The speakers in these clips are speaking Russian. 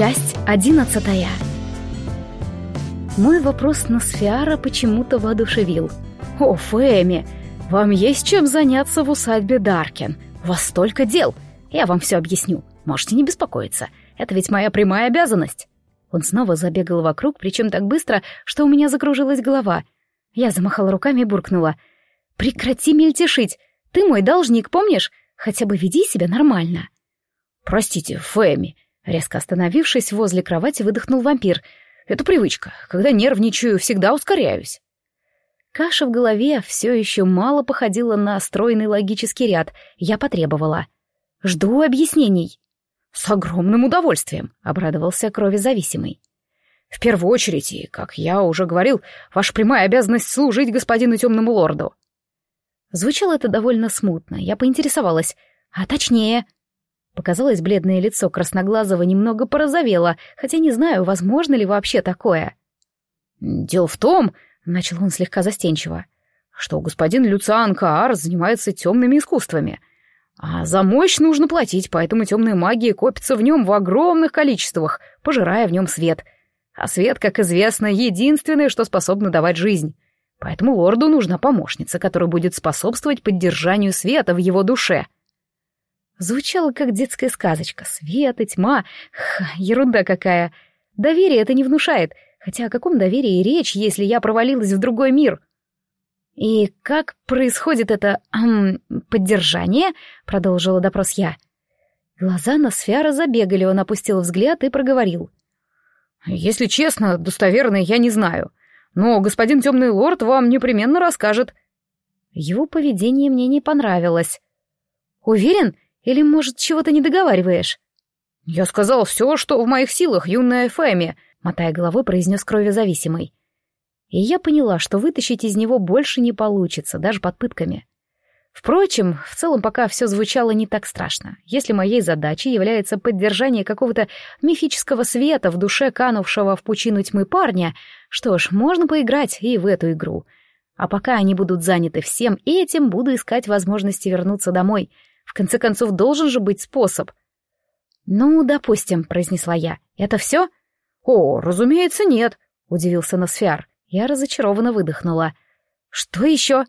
Часть одиннадцатая. Мой вопрос на Сфиара почему-то воодушевил. «О, Фэми, вам есть чем заняться в усадьбе Даркен. У вас столько дел. Я вам все объясню. Можете не беспокоиться. Это ведь моя прямая обязанность». Он снова забегал вокруг, причем так быстро, что у меня закружилась голова. Я замахала руками и буркнула. «Прекрати мельтешить. Ты мой должник, помнишь? Хотя бы веди себя нормально». «Простите, Фэми», — резко остановившись возле кровати, выдохнул вампир. «Это привычка. Когда нервничаю, всегда ускоряюсь». Каша в голове все еще мало походила на стройный логический ряд. Я потребовала. «Жду объяснений». «С огромным удовольствием», — обрадовался кровезависимый. «В первую очередь, и, как я уже говорил, ваша прямая обязанность служить господину темному лорду». Звучало это довольно смутно. Я поинтересовалась. «А точнее...» Показалось, бледное лицо красноглазого немного порозовело, хотя не знаю, возможно ли вообще такое. «Дело в том...» — начал он слегка застенчиво, что господин Люциан Каар занимается темными искусствами. А за мощь нужно платить, поэтому темная магия копится в нем в огромных количествах, пожирая в нем свет. А свет, как известно, единственное, что способно давать жизнь. Поэтому лорду нужна помощница, которая будет способствовать поддержанию света в его душе. Звучало, как детская сказочка. Свет и тьма. Ха, ерунда какая. Доверие это не внушает. Хотя о каком доверии речь, если я провалилась в другой мир? «И как происходит это... Эм, поддержание?» — продолжила допрос я. Глаза на Сфера забегали, он опустил взгляд и проговорил. «Если честно, достоверно, я не знаю. Но господин темный лорд вам непременно расскажет». Его поведение мне не понравилось. «Уверен? Или, может, чего-то не договариваешь?» «Я сказал все, что в моих силах, юная Фэми», — мотая головой, произнес кровезависимый и я поняла, что вытащить из него больше не получится, даже под пытками. Впрочем, в целом пока все звучало не так страшно. Если моей задачей является поддержание какого-то мифического света в душе канувшего в пучину тьмы парня, что ж, можно поиграть и в эту игру. А пока они будут заняты всем этим, буду искать возможности вернуться домой. В конце концов, должен же быть способ. «Ну, допустим», — произнесла я. «Это все?» «О, разумеется, нет», — удивился Носфиар. Я разочарованно выдохнула. «Что еще?»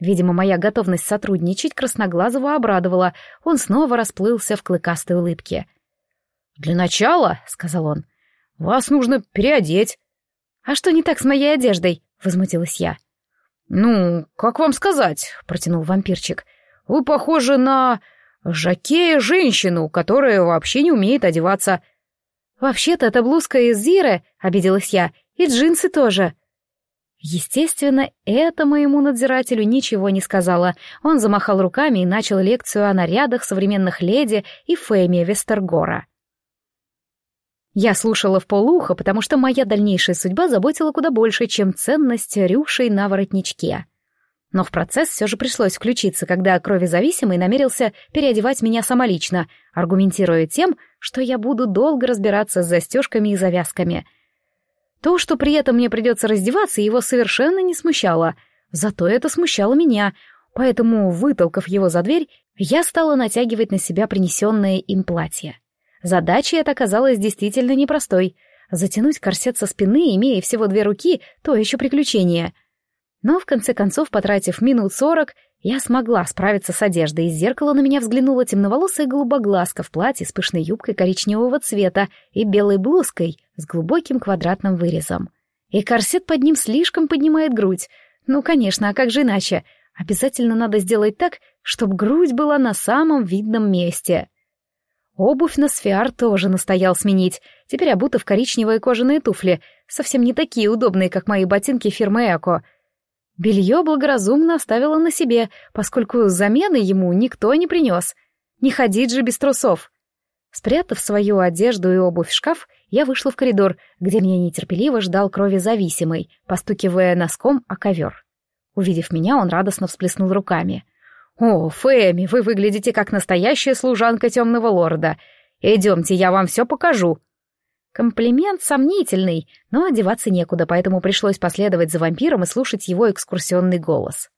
Видимо, моя готовность сотрудничать Красноглазого обрадовала. Он снова расплылся в клыкастой улыбке. «Для начала», — сказал он, — «вас нужно переодеть». «А что не так с моей одеждой?» — возмутилась я. «Ну, как вам сказать?» — протянул вампирчик. «Вы похожи на жакея-женщину, которая вообще не умеет одеваться». «Вообще-то это блузка из Зиры», — обиделась я, — «и джинсы тоже». Естественно, это моему надзирателю ничего не сказала. Он замахал руками и начал лекцию о нарядах современных леди и Фэме Вестергора. Я слушала в полухо, потому что моя дальнейшая судьба заботила куда больше, чем ценность рюшей на воротничке. Но в процесс все же пришлось включиться, когда кровезависимый намерился переодевать меня самолично, аргументируя тем, что я буду долго разбираться с застежками и завязками — то, что при этом мне придется раздеваться, его совершенно не смущало. Зато это смущало меня, поэтому, вытолкав его за дверь, я стала натягивать на себя принесенное им платье. Задача эта оказалась действительно непростой. Затянуть корсет со спины, имея всего две руки, то еще приключение. Но, в конце концов, потратив минут сорок, я смогла справиться с одеждой. Из зеркала на меня взглянула темноволосая голубоглазка в платье с пышной юбкой коричневого цвета и белой блузкой с глубоким квадратным вырезом. И корсет под ним слишком поднимает грудь. Ну, конечно, а как же иначе? Обязательно надо сделать так, чтобы грудь была на самом видном месте. Обувь на сфиар тоже настоял сменить. Теперь обута в коричневые кожаные туфли, совсем не такие удобные, как мои ботинки фирмы Эко — Белье благоразумно оставила на себе, поскольку замены ему никто не принес. Не ходить же без трусов. Спрятав свою одежду и обувь в шкаф, я вышла в коридор, где меня нетерпеливо ждал крови зависимый, постукивая носком о ковер. Увидев меня, он радостно всплеснул руками. «О, Фэми, вы выглядите как настоящая служанка темного лорда. Идемте, я вам все покажу». Комплимент сомнительный, но одеваться некуда, поэтому пришлось последовать за вампиром и слушать его экскурсионный голос.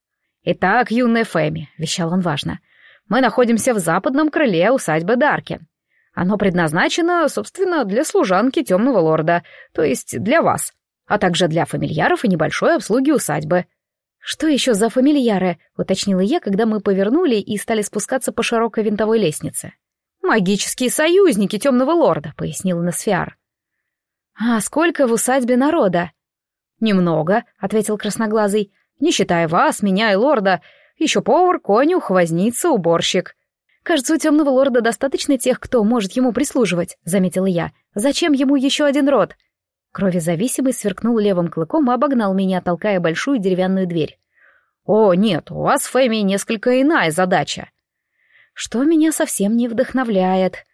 «Итак, юная Фэми», — вещал он важно, — «мы находимся в западном крыле усадьбы Даркин. Оно предназначено, собственно, для служанки темного лорда, то есть для вас, а также для фамильяров и небольшой обслуги усадьбы. «Что еще за фамильяры?» — уточнила я, когда мы повернули и стали спускаться по широкой винтовой лестнице. «Магические союзники темного лорда», — пояснила Носфиар. «А сколько в усадьбе народа?» «Немного», — ответил красноглазый, — «не считая вас, меня и лорда, еще повар, конюх, возница, уборщик». «Кажется, у темного лорда достаточно тех, кто может ему прислуживать», — заметила я. «Зачем ему еще один род?» Кровезависимый сверкнул левым клыком и обогнал меня, толкая большую деревянную дверь. «О, нет, у вас, Фэми, несколько иная задача». Что меня совсем не вдохновляет.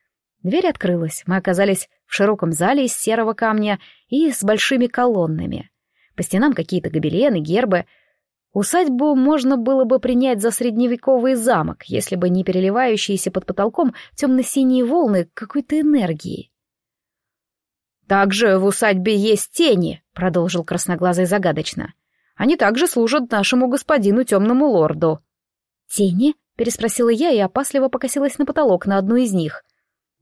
Дверь открылась, мы оказались в широком зале из серого камня и с большими колоннами. По стенам какие-то гобелены, гербы. Усадьбу можно было бы принять за средневековый замок, если бы не переливающиеся под потолком темно-синие волны какой-то энергии. «Также в усадьбе есть тени», — продолжил красноглазый загадочно. «Они также служат нашему господину темному лорду». «Тени?» — переспросила я и опасливо покосилась на потолок на одну из них.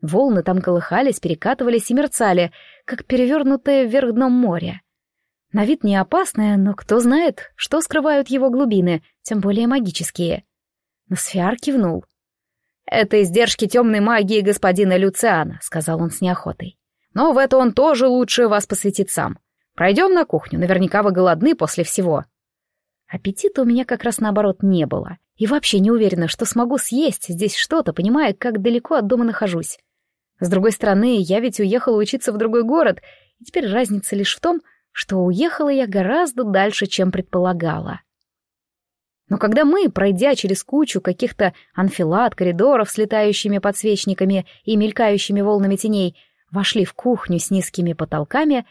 Волны там колыхались, перекатывались и мерцали, как перевернутое вверх дном море. На вид не опасное, но кто знает, что скрывают его глубины, тем более магические. Носфиар кивнул. «Это издержки темной магии господина Люциана», — сказал он с неохотой. Но в это он тоже лучше вас посвятит сам. Пройдем на кухню, наверняка вы голодны после всего». Аппетита у меня как раз наоборот не было. И вообще не уверена, что смогу съесть здесь что-то, понимая, как далеко от дома нахожусь. С другой стороны, я ведь уехала учиться в другой город, и теперь разница лишь в том, что уехала я гораздо дальше, чем предполагала. Но когда мы, пройдя через кучу каких-то анфилат, коридоров с летающими подсвечниками и мелькающими волнами теней, вошли в кухню с низкими потолками,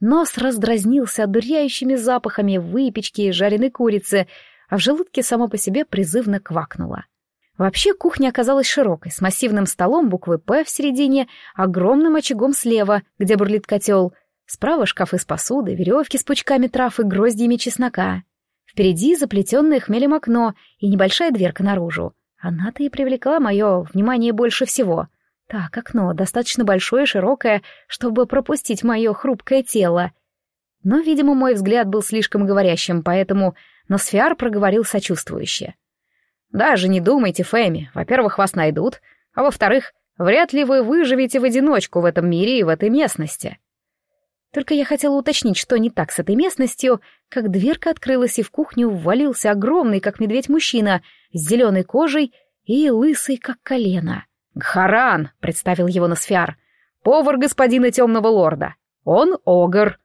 нос раздразнился одуряющими запахами выпечки и жареной курицы, а в желудке само по себе призывно квакнуло. Вообще кухня оказалась широкой, с массивным столом буквы «П» в середине, огромным очагом слева, где бурлит котел, справа шкафы с посудой, веревки с пучками трав и гроздьями чеснока. Впереди заплетенное хмелем окно и небольшая дверка наружу. Она-то и привлекла мое внимание больше всего — так, окно достаточно большое и широкое, чтобы пропустить мое хрупкое тело. Но, видимо, мой взгляд был слишком говорящим, поэтому Носфиар проговорил сочувствующе. «Даже не думайте, Фэми. Во-первых, вас найдут, а во-вторых, вряд ли вы выживете в одиночку в этом мире и в этой местности». Только я хотела уточнить, что не так с этой местностью, как дверка открылась, и в кухню ввалился огромный, как медведь, мужчина с зеленой кожей и лысый, как колено. «Гхаран», — представил его Носфиар, — «повар господина темного лорда. Он огр».